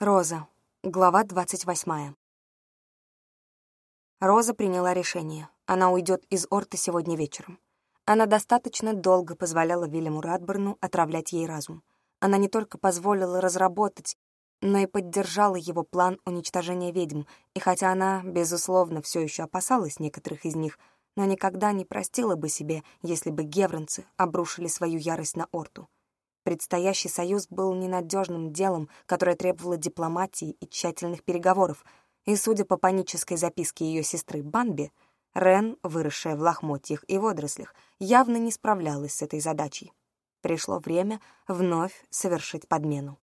Роза. Глава двадцать восьмая. Роза приняла решение. Она уйдет из Орта сегодня вечером. Она достаточно долго позволяла Вильяму Радберну отравлять ей разум. Она не только позволила разработать, но и поддержала его план уничтожения ведьм, и хотя она, безусловно, все еще опасалась некоторых из них, но никогда не простила бы себе, если бы гевронцы обрушили свою ярость на Орту. Предстоящий союз был ненадежным делом, которое требовало дипломатии и тщательных переговоров, и, судя по панической записке ее сестры Банби, Рен, выросшая в лохмотьях и водорослях, явно не справлялась с этой задачей. Пришло время вновь совершить подмену.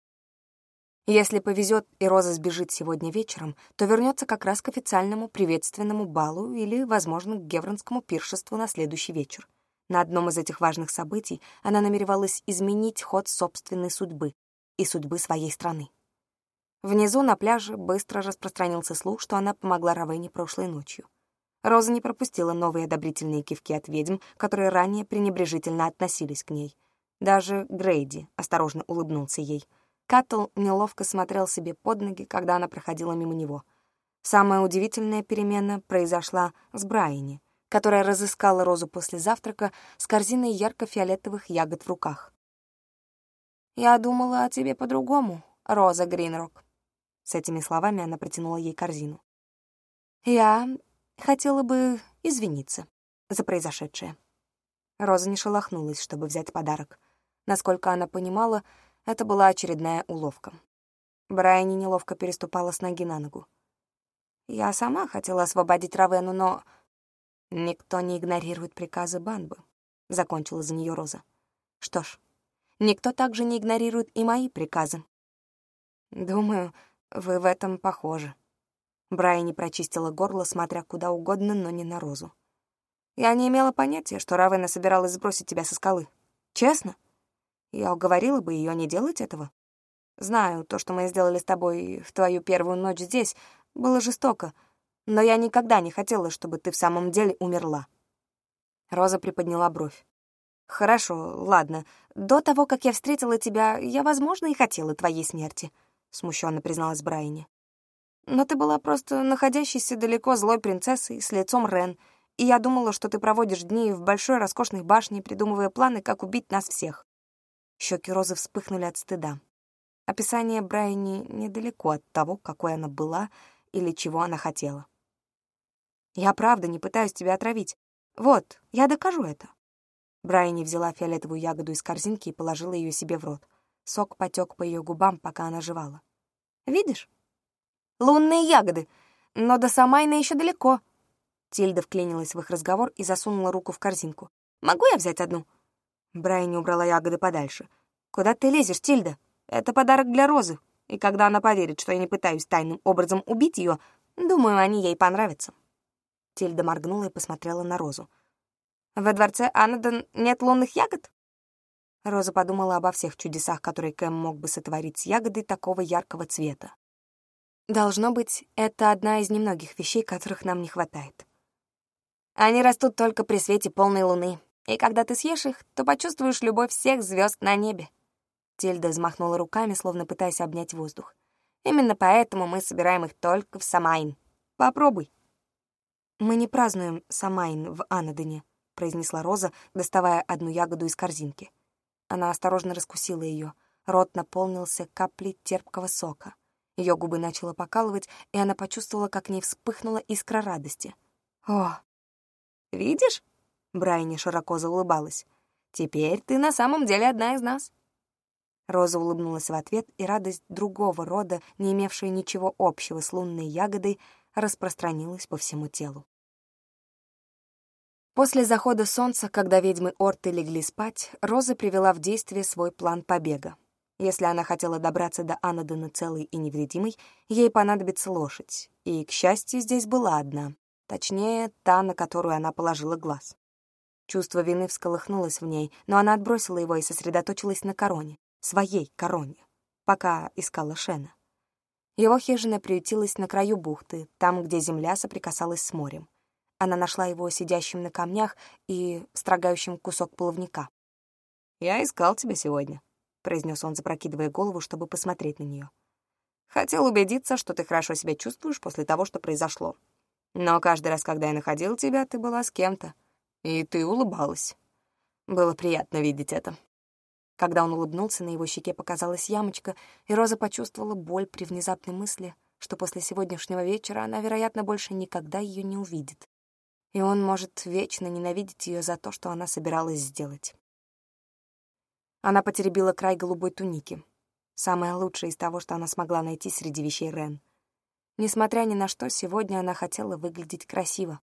Если повезет и Роза сбежит сегодня вечером, то вернется как раз к официальному приветственному балу или, возможно, к гевронскому пиршеству на следующий вечер. На одном из этих важных событий она намеревалась изменить ход собственной судьбы и судьбы своей страны. Внизу на пляже быстро распространился слух, что она помогла Равене прошлой ночью. Роза не пропустила новые одобрительные кивки от ведьм, которые ранее пренебрежительно относились к ней. Даже Грейди осторожно улыбнулся ей. Каттл неловко смотрел себе под ноги, когда она проходила мимо него. Самая удивительная перемена произошла с Брайани — которая разыскала Розу после завтрака с корзиной ярко-фиолетовых ягод в руках. «Я думала о тебе по-другому, Роза Гринрок». С этими словами она протянула ей корзину. «Я хотела бы извиниться за произошедшее». Роза не шелохнулась, чтобы взять подарок. Насколько она понимала, это была очередная уловка. Брайани неловко переступала с ноги на ногу. «Я сама хотела освободить Равену, но «Никто не игнорирует приказы Банбы», — закончила за нее Роза. «Что ж, никто также не игнорирует и мои приказы». «Думаю, вы в этом похожи». Брайани прочистила горло, смотря куда угодно, но не на Розу. «Я не имела понятия, что Равена собиралась сбросить тебя со скалы. Честно? Я уговорила бы ее не делать этого. Знаю, то, что мы сделали с тобой в твою первую ночь здесь, было жестоко, — но я никогда не хотела, чтобы ты в самом деле умерла». Роза приподняла бровь. «Хорошо, ладно. До того, как я встретила тебя, я, возможно, и хотела твоей смерти», — смущенно призналась Брайани. «Но ты была просто находящейся далеко злой принцессой с лицом Рен, и я думала, что ты проводишь дни в большой роскошной башне, придумывая планы, как убить нас всех». Щеки Розы вспыхнули от стыда. Описание Брайани недалеко от того, какой она была или чего она хотела. Я правда не пытаюсь тебя отравить. Вот, я докажу это». Брайани взяла фиолетовую ягоду из корзинки и положила ее себе в рот. Сок потек по ее губам, пока она жевала. «Видишь? Лунные ягоды, но до Самайна еще далеко». Тильда вклинилась в их разговор и засунула руку в корзинку. «Могу я взять одну?» Брайани убрала ягоды подальше. «Куда ты лезешь, Тильда? Это подарок для Розы. И когда она поверит, что я не пытаюсь тайным образом убить ее, думаю, они ей понравятся». Тильда моргнула и посмотрела на Розу. «Во дворце Анадон нет лунных ягод?» Роза подумала обо всех чудесах, которые Кэм мог бы сотворить с ягодой такого яркого цвета. «Должно быть, это одна из немногих вещей, которых нам не хватает. Они растут только при свете полной луны, и когда ты съешь их, то почувствуешь любовь всех звезд на небе». Тильда взмахнула руками, словно пытаясь обнять воздух. «Именно поэтому мы собираем их только в Самайн. Попробуй». «Мы не празднуем Самайн в Анадыне», — произнесла Роза, доставая одну ягоду из корзинки. Она осторожно раскусила ее. Рот наполнился каплей терпкого сока. Ее губы начало покалывать, и она почувствовала, как в ней вспыхнула искра радости. «О! Видишь?» — Брайни широко заулыбалась. «Теперь ты на самом деле одна из нас». Роза улыбнулась в ответ, и радость другого рода, не имевшая ничего общего с лунной ягодой, распространилась по всему телу. После захода солнца, когда ведьмы Орты легли спать, Роза привела в действие свой план побега. Если она хотела добраться до Анадона целой и невредимой, ей понадобится лошадь. И, к счастью, здесь была одна. Точнее, та, на которую она положила глаз. Чувство вины всколыхнулось в ней, но она отбросила его и сосредоточилась на короне, своей короне, пока искала Шена. Его хижина приютилась на краю бухты, там, где земля соприкасалась с морем. Она нашла его сидящим на камнях и строгающим кусок половника. «Я искал тебя сегодня», — произнес он, запрокидывая голову, чтобы посмотреть на нее. Хотел убедиться, что ты хорошо себя чувствуешь после того, что произошло. Но каждый раз, когда я находил тебя, ты была с кем-то. И ты улыбалась. Было приятно видеть это. Когда он улыбнулся, на его щеке показалась ямочка, и Роза почувствовала боль при внезапной мысли, что после сегодняшнего вечера она, вероятно, больше никогда ее не увидит. И он может вечно ненавидеть ее за то, что она собиралась сделать. Она потеребила край голубой туники. Самое лучшее из того, что она смогла найти среди вещей Рен. Несмотря ни на что, сегодня она хотела выглядеть красиво.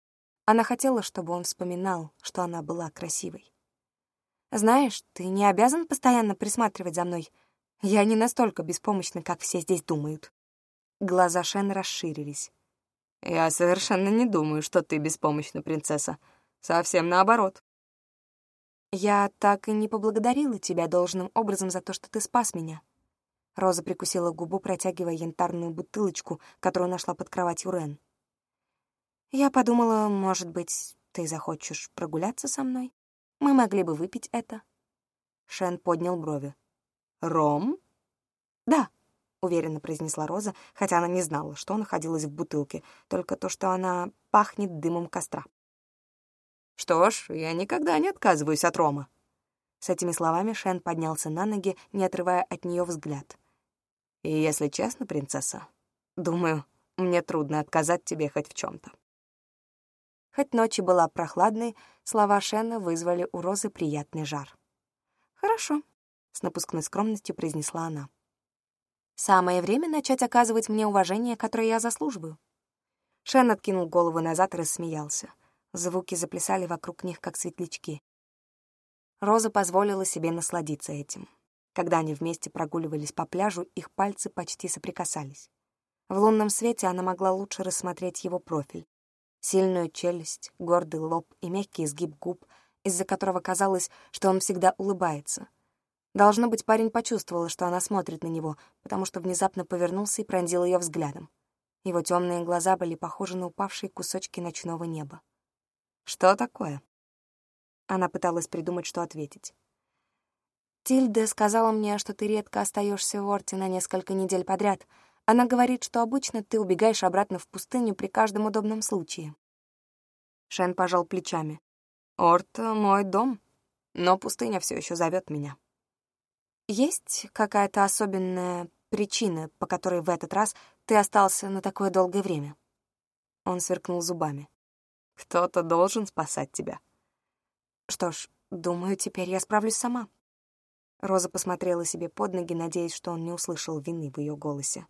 Она хотела, чтобы он вспоминал, что она была красивой. «Знаешь, ты не обязан постоянно присматривать за мной. Я не настолько беспомощна, как все здесь думают». Глаза Шен расширились. «Я совершенно не думаю, что ты беспомощна, принцесса. Совсем наоборот. Я так и не поблагодарила тебя должным образом за то, что ты спас меня. Роза прикусила губу, протягивая янтарную бутылочку, которую нашла под кроватью Рен. Я подумала, может быть, ты захочешь прогуляться со мной? Мы могли бы выпить это. Шен поднял брови. «Ром?» «Да», — уверенно произнесла Роза, хотя она не знала, что находилось в бутылке, только то, что она пахнет дымом костра. Что ж, я никогда не отказываюсь от Рома. С этими словами Шен поднялся на ноги, не отрывая от нее взгляд. И если честно, принцесса, думаю, мне трудно отказать тебе хоть в чем то Хоть ночь и была прохладной, слова Шена вызвали у Розы приятный жар. «Хорошо», — с напускной скромностью произнесла она. «Самое время начать оказывать мне уважение, которое я заслуживаю». Шен откинул голову назад и рассмеялся. Звуки заплясали вокруг них, как светлячки. Роза позволила себе насладиться этим. Когда они вместе прогуливались по пляжу, их пальцы почти соприкасались. В лунном свете она могла лучше рассмотреть его профиль. Сильную челюсть, гордый лоб и мягкий изгиб губ, из-за которого казалось, что он всегда улыбается. Должно быть, парень почувствовал, что она смотрит на него, потому что внезапно повернулся и пронзил ее взглядом. Его темные глаза были похожи на упавшие кусочки ночного неба. «Что такое?» Она пыталась придумать, что ответить. «Тильда сказала мне, что ты редко остаешься в Орте на несколько недель подряд. Она говорит, что обычно ты убегаешь обратно в пустыню при каждом удобном случае». Шен пожал плечами. «Орт — мой дом, но пустыня все еще зовет меня». «Есть какая-то особенная причина, по которой в этот раз ты остался на такое долгое время?» Он сверкнул зубами. Кто-то должен спасать тебя. Что ж, думаю, теперь я справлюсь сама. Роза посмотрела себе под ноги, надеясь, что он не услышал вины в ее голосе.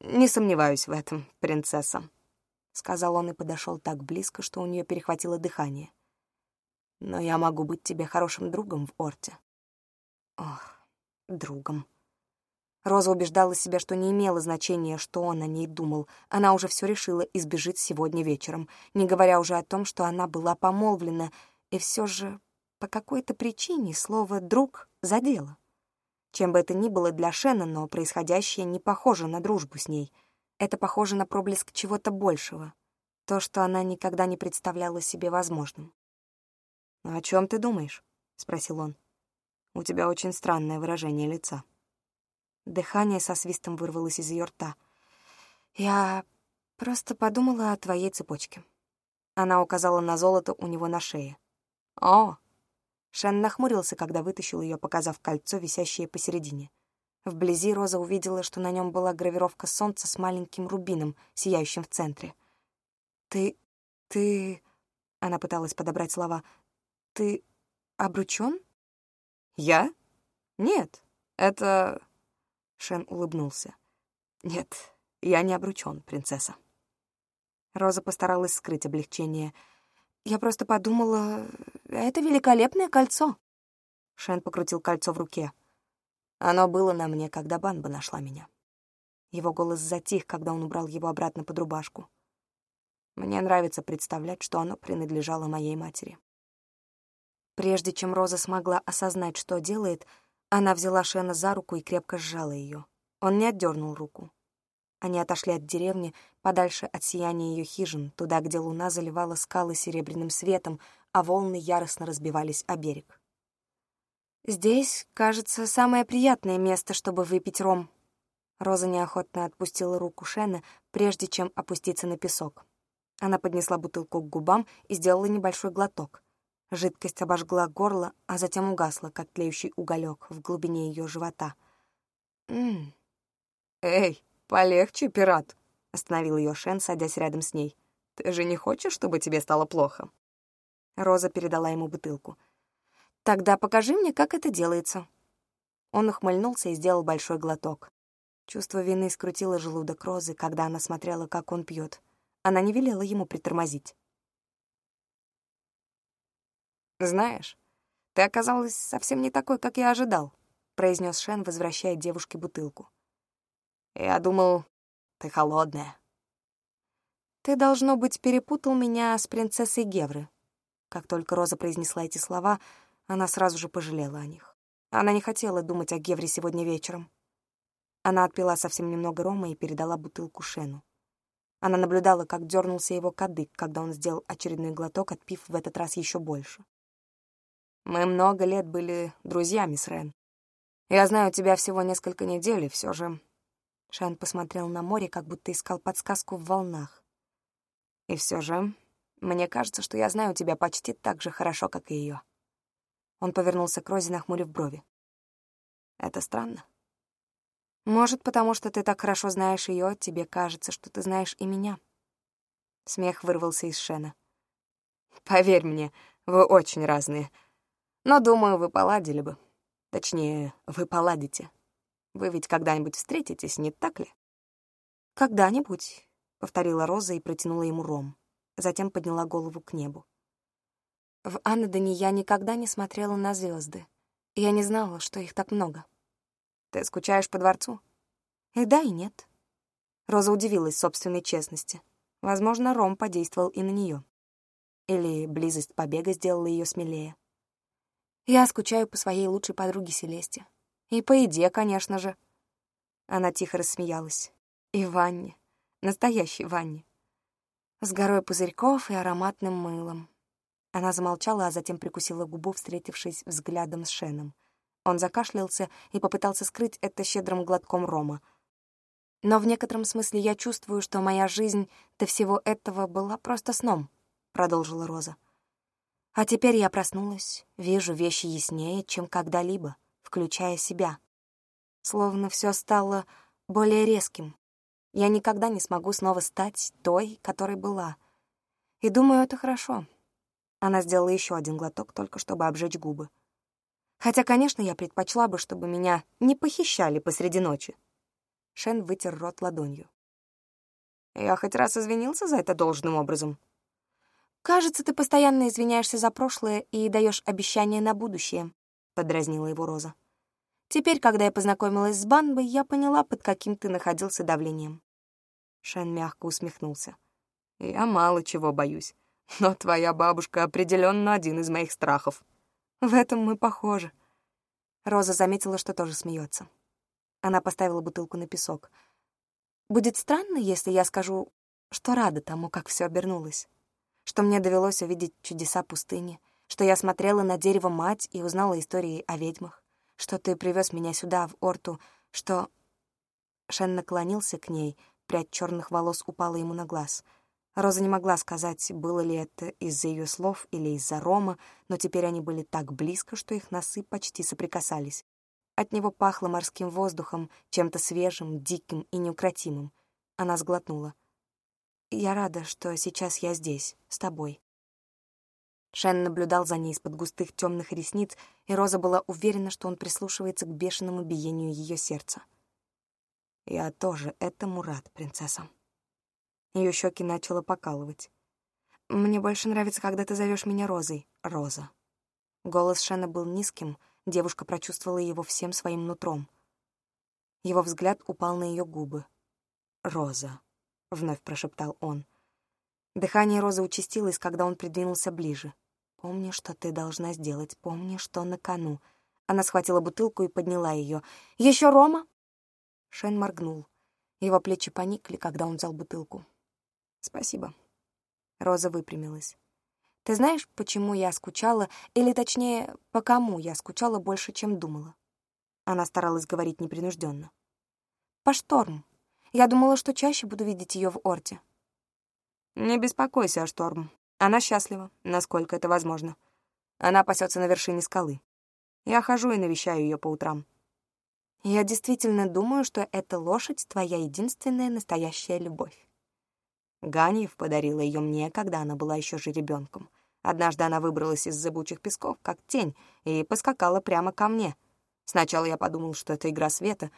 «Не сомневаюсь в этом, принцесса», — сказал он и подошел так близко, что у нее перехватило дыхание. «Но я могу быть тебе хорошим другом в Орте». «Ох, другом». Роза убеждала себя, что не имело значения, что он о ней думал. Она уже все решила и сбежит сегодня вечером, не говоря уже о том, что она была помолвлена, и все же по какой-то причине слово «друг» задело. Чем бы это ни было для Шена, но происходящее не похоже на дружбу с ней. Это похоже на проблеск чего-то большего. То, что она никогда не представляла себе возможным. «О чем ты думаешь?» — спросил он. «У тебя очень странное выражение лица». Дыхание со свистом вырвалось из ее рта. «Я просто подумала о твоей цепочке». Она указала на золото у него на шее. «О!» Шен нахмурился, когда вытащил ее, показав кольцо, висящее посередине. Вблизи Роза увидела, что на нем была гравировка солнца с маленьким рубином, сияющим в центре. «Ты... ты...» — она пыталась подобрать слова. «Ты обручён?» «Я? Нет, это... Шен улыбнулся. «Нет, я не обручён, принцесса». Роза постаралась скрыть облегчение. «Я просто подумала, это великолепное кольцо». Шен покрутил кольцо в руке. Оно было на мне, когда Банба нашла меня. Его голос затих, когда он убрал его обратно под рубашку. Мне нравится представлять, что оно принадлежало моей матери. Прежде чем Роза смогла осознать, что делает, она взяла Шена за руку и крепко сжала ее. Он не отдернул руку. Они отошли от деревни, подальше от сияния ее хижин, туда, где луна заливала скалы серебряным светом, а волны яростно разбивались о берег. «Здесь, кажется, самое приятное место, чтобы выпить ром». Роза неохотно отпустила руку Шена, прежде чем опуститься на песок. Она поднесла бутылку к губам и сделала небольшой глоток. Жидкость обожгла горло, а затем угасла, как тлеющий уголек в глубине ее живота. «М-м-м». «Эй, полегче, пират!» — остановил ее Шен, садясь рядом с ней. «Ты же не хочешь, чтобы тебе стало плохо?» Роза передала ему бутылку. «Тогда покажи мне, как это делается». Он ухмыльнулся и сделал большой глоток. Чувство вины скрутило желудок Розы, когда она смотрела, как он пьет. Она не велела ему притормозить. «Знаешь, ты оказалась совсем не такой, как я ожидал», — произнес Шен, возвращая девушке бутылку. «Я думал, ты холодная». «Ты, должно быть, перепутал меня с принцессой Гевры». Как только Роза произнесла эти слова, она сразу же пожалела о них. Она не хотела думать о Гевре сегодня вечером. Она отпила совсем немного рома и передала бутылку Шену. Она наблюдала, как дернулся его кадык, когда он сделал очередной глоток, отпив в этот раз еще больше. Мы много лет были друзьями с Рен. Я знаю тебя всего несколько недель, и все же...» Шан посмотрел на море, как будто искал подсказку в волнах. «И все же, мне кажется, что я знаю тебя почти так же хорошо, как и ее. Он повернулся к Розе, нахмурив брови. «Это странно. Может, потому что ты так хорошо знаешь ее, тебе кажется, что ты знаешь и меня». Смех вырвался из Шена. «Поверь мне, вы очень разные. Но, думаю, вы поладили бы. Точнее, вы поладите. Вы ведь когда-нибудь встретитесь, не так ли? «Когда-нибудь», — повторила Роза и протянула ему ром. Затем подняла голову к небу. В Аннадоне я никогда не смотрела на звезды. Я не знала, что их так много. Ты скучаешь по дворцу? И да, и нет. Роза удивилась собственной честности. Возможно, Ром подействовал и на нее. Или близость побега сделала ее смелее. Я скучаю по своей лучшей подруге Селесте. И по еде, конечно же. Она тихо рассмеялась. И ванне. Настоящей ванне. С горой пузырьков и ароматным мылом. Она замолчала, а затем прикусила губу, встретившись взглядом с Шеном. Он закашлялся и попытался скрыть это щедрым глотком рома. «Но в некотором смысле я чувствую, что моя жизнь до всего этого была просто сном», — продолжила Роза. А теперь я проснулась, вижу вещи яснее, чем когда-либо, включая себя. Словно все стало более резким. Я никогда не смогу снова стать той, которой была. И думаю, это хорошо. Она сделала еще один глоток, только чтобы обжечь губы. Хотя, конечно, я предпочла бы, чтобы меня не похищали посреди ночи. Шен вытер рот ладонью. Я хоть раз извинился за это должным образом. «Кажется, ты постоянно извиняешься за прошлое и даешь обещания на будущее», — подразнила его Роза. «Теперь, когда я познакомилась с Банбой, я поняла, под каким ты находился давлением». Шен мягко усмехнулся. «Я мало чего боюсь, но твоя бабушка определенно один из моих страхов. В этом мы похожи». Роза заметила, что тоже смеется. Она поставила бутылку на песок. «Будет странно, если я скажу, что рада тому, как все обернулось» что мне довелось увидеть чудеса пустыни, что я смотрела на дерево мать и узнала истории о ведьмах, что ты привез меня сюда, в Орту, что...» Шен наклонился к ней, прядь черных волос упала ему на глаз. Роза не могла сказать, было ли это из-за ее слов или из-за Рома, но теперь они были так близко, что их носы почти соприкасались. От него пахло морским воздухом, чем-то свежим, диким и неукротимым. Она сглотнула. Я рада, что сейчас я здесь, с тобой». Шен наблюдал за ней из-под густых темных ресниц, и Роза была уверена, что он прислушивается к бешеному биению ее сердца. «Я тоже этому рад, принцесса». Ее щеки начало покалывать. «Мне больше нравится, когда ты зовешь меня Розой, Роза». Голос Шена был низким, девушка прочувствовала его всем своим нутром. Его взгляд упал на ее губы. «Роза». — вновь прошептал он. Дыхание Розы участилось, когда он придвинулся ближе. «Помни, что ты должна сделать, помни, что на кону». Она схватила бутылку и подняла ее. «Еще Рома?» Шен моргнул. Его плечи поникли, когда он взял бутылку. «Спасибо». Роза выпрямилась. «Ты знаешь, почему я скучала, или точнее, по кому я скучала больше, чем думала?» Она старалась говорить непринужденно по шторм. Я думала, что чаще буду видеть ее в Орте. Не беспокойся о шторм. Она счастлива, насколько это возможно. Она пасется на вершине скалы. Я хожу и навещаю ее по утрам. Я действительно думаю, что эта лошадь — твоя единственная настоящая любовь. Ганиев подарила ее мне, когда она была еще же ребенком. Однажды она выбралась из зыбучих песков, как тень, и поскакала прямо ко мне. Сначала я подумал, что это игра света,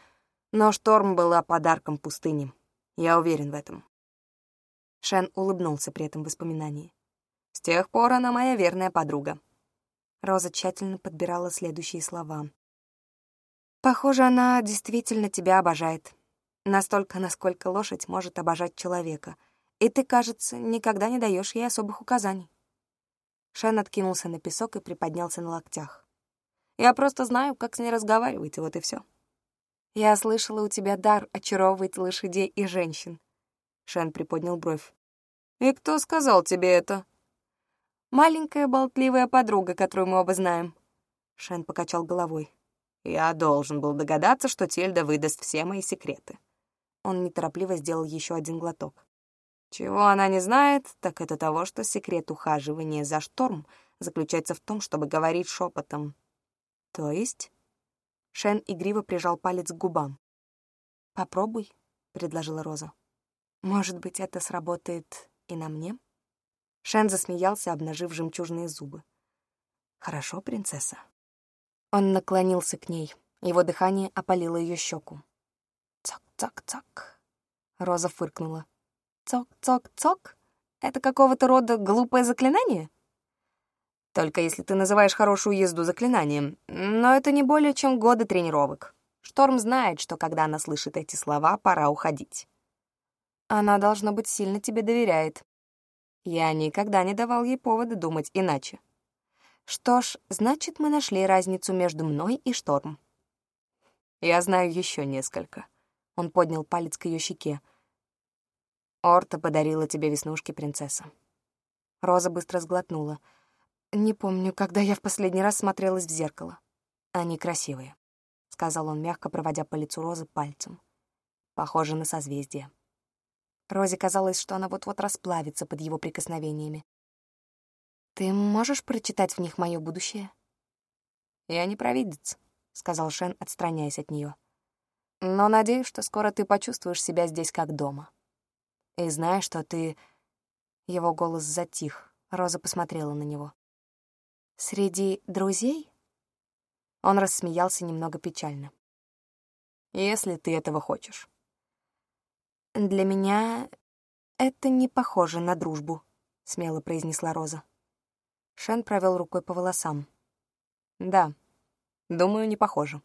но шторм была подарком пустыни. Я уверен в этом. Шен улыбнулся при этом воспоминании. С тех пор она моя верная подруга. Роза тщательно подбирала следующие слова. Похоже, она действительно тебя обожает. Настолько, насколько лошадь может обожать человека. И ты, кажется, никогда не даешь ей особых указаний. Шен откинулся на песок и приподнялся на локтях. Я просто знаю, как с ней разговаривать, и вот и все. Я слышала, у тебя дар очаровывать лошадей и женщин. Шен приподнял бровь. «И кто сказал тебе это?» «Маленькая болтливая подруга, которую мы оба знаем». Шен покачал головой. «Я должен был догадаться, что Тильда выдаст все мои секреты». Он неторопливо сделал еще один глоток. Чего она не знает, так это того, что секрет ухаживания за шторм заключается в том, чтобы говорить шепотом. То есть? Шен игриво прижал палец к губам. «Попробуй», — предложила Роза. «Может быть, это сработает и на мне?» Шен засмеялся, обнажив жемчужные зубы. «Хорошо, принцесса». Он наклонился к ней. Его дыхание опалило ее щеку. «Цок-цок-цок». Роза фыркнула. «Цок-цок-цок? Это какого-то рода глупое заклинание?» «Только если ты называешь хорошую езду заклинанием. Но это не более чем годы тренировок. Шторм знает, что когда она слышит эти слова, пора уходить. Она, должно быть, сильно тебе доверяет. Я никогда не давал ей повода думать иначе. Что ж, значит, мы нашли разницу между мной и Шторм. Я знаю еще несколько. Он поднял палец к ее щеке. Орта подарила тебе веснушки, принцесса. Роза быстро сглотнула. Не помню, когда я в последний раз смотрелась в зеркало. Они красивые, — сказал он, мягко проводя по лицу Розы пальцем. Похоже на созвездие. Розе казалось, что она вот-вот расплавится под его прикосновениями. «Ты можешь прочитать в них мое будущее?» «Я не провидец», — сказал Шен, отстраняясь от нее. «Но надеюсь, что скоро ты почувствуешь себя здесь как дома. И знаешь, что ты...» Его голос затих. Роза посмотрела на него. «Среди друзей?» Он рассмеялся немного печально. «Если ты этого хочешь». «Для меня это не похоже на дружбу», — смело произнесла Роза. Шен провел рукой по волосам. «Да, думаю, не похоже.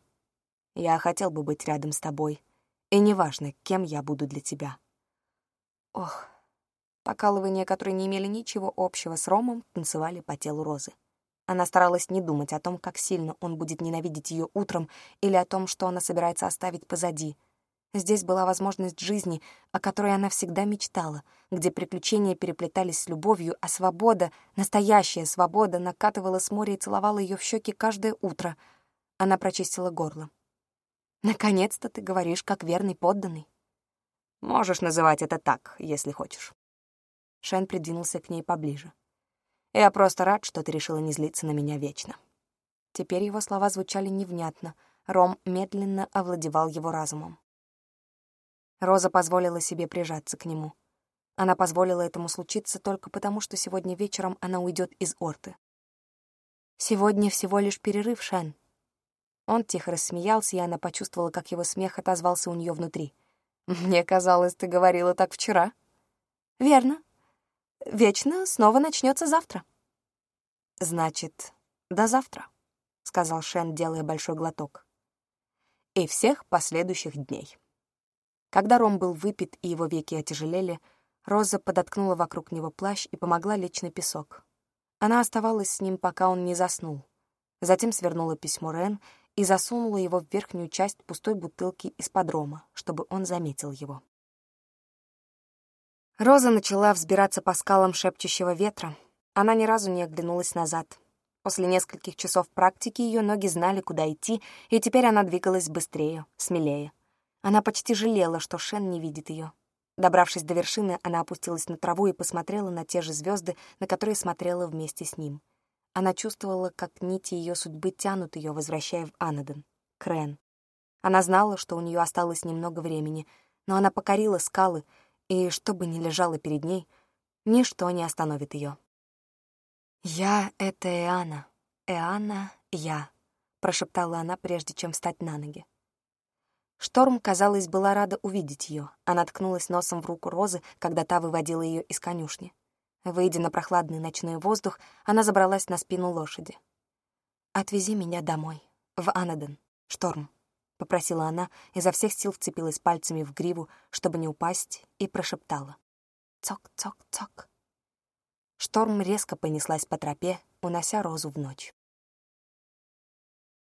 Я хотел бы быть рядом с тобой, и неважно, кем я буду для тебя». Ох, покалывания, которые не имели ничего общего с Ромом, танцевали по телу Розы. Она старалась не думать о том, как сильно он будет ненавидеть ее утром или о том, что она собирается оставить позади — Здесь была возможность жизни, о которой она всегда мечтала, где приключения переплетались с любовью, а свобода, настоящая свобода, накатывала с моря и целовала ее в щеки каждое утро. Она прочистила горло. «Наконец-то ты говоришь, как верный подданный». «Можешь называть это так, если хочешь». Шен придвинулся к ней поближе. «Я просто рад, что ты решила не злиться на меня вечно». Теперь его слова звучали невнятно. Ром медленно овладевал его разумом. Роза позволила себе прижаться к нему. Она позволила этому случиться только потому, что сегодня вечером она уйдет из Орты. «Сегодня всего лишь перерыв, Шен». Он тихо рассмеялся, и она почувствовала, как его смех отозвался у нее внутри. «Мне казалось, ты говорила так вчера». «Верно. Вечно снова начнется завтра». «Значит, до завтра», — сказал Шен, делая большой глоток. «И всех последующих дней». Когда ром был выпит и его веки отяжелели, Роза подоткнула вокруг него плащ и помогла лечь на песок. Она оставалась с ним, пока он не заснул. Затем свернула письмо Рен и засунула его в верхнюю часть пустой бутылки из-под рома, чтобы он заметил его. Роза начала взбираться по скалам шепчущего ветра. Она ни разу не оглянулась назад. После нескольких часов практики ее ноги знали, куда идти, и теперь она двигалась быстрее, смелее. Она почти жалела, что Шен не видит ее. Добравшись до вершины, она опустилась на траву и посмотрела на те же звезды, на которые смотрела вместе с ним. Она чувствовала, как нити ее судьбы тянут ее, возвращая в Анадон, Крен. Она знала, что у нее осталось немного времени, но она покорила скалы, и что бы ни лежало перед ней, ничто не остановит ее. «Я — это Эана, Эана — я», — прошептала она, прежде чем встать на ноги. Шторм, казалось, была рада увидеть ее. Она ткнулась носом в руку Розы, когда та выводила ее из конюшни. Выйдя на прохладный ночной воздух, она забралась на спину лошади. «Отвези меня домой, в Анаден, Шторм», — попросила она, изо всех сил вцепилась пальцами в гриву, чтобы не упасть, и прошептала. «Цок-цок-цок». Шторм резко понеслась по тропе, унося Розу в ночь.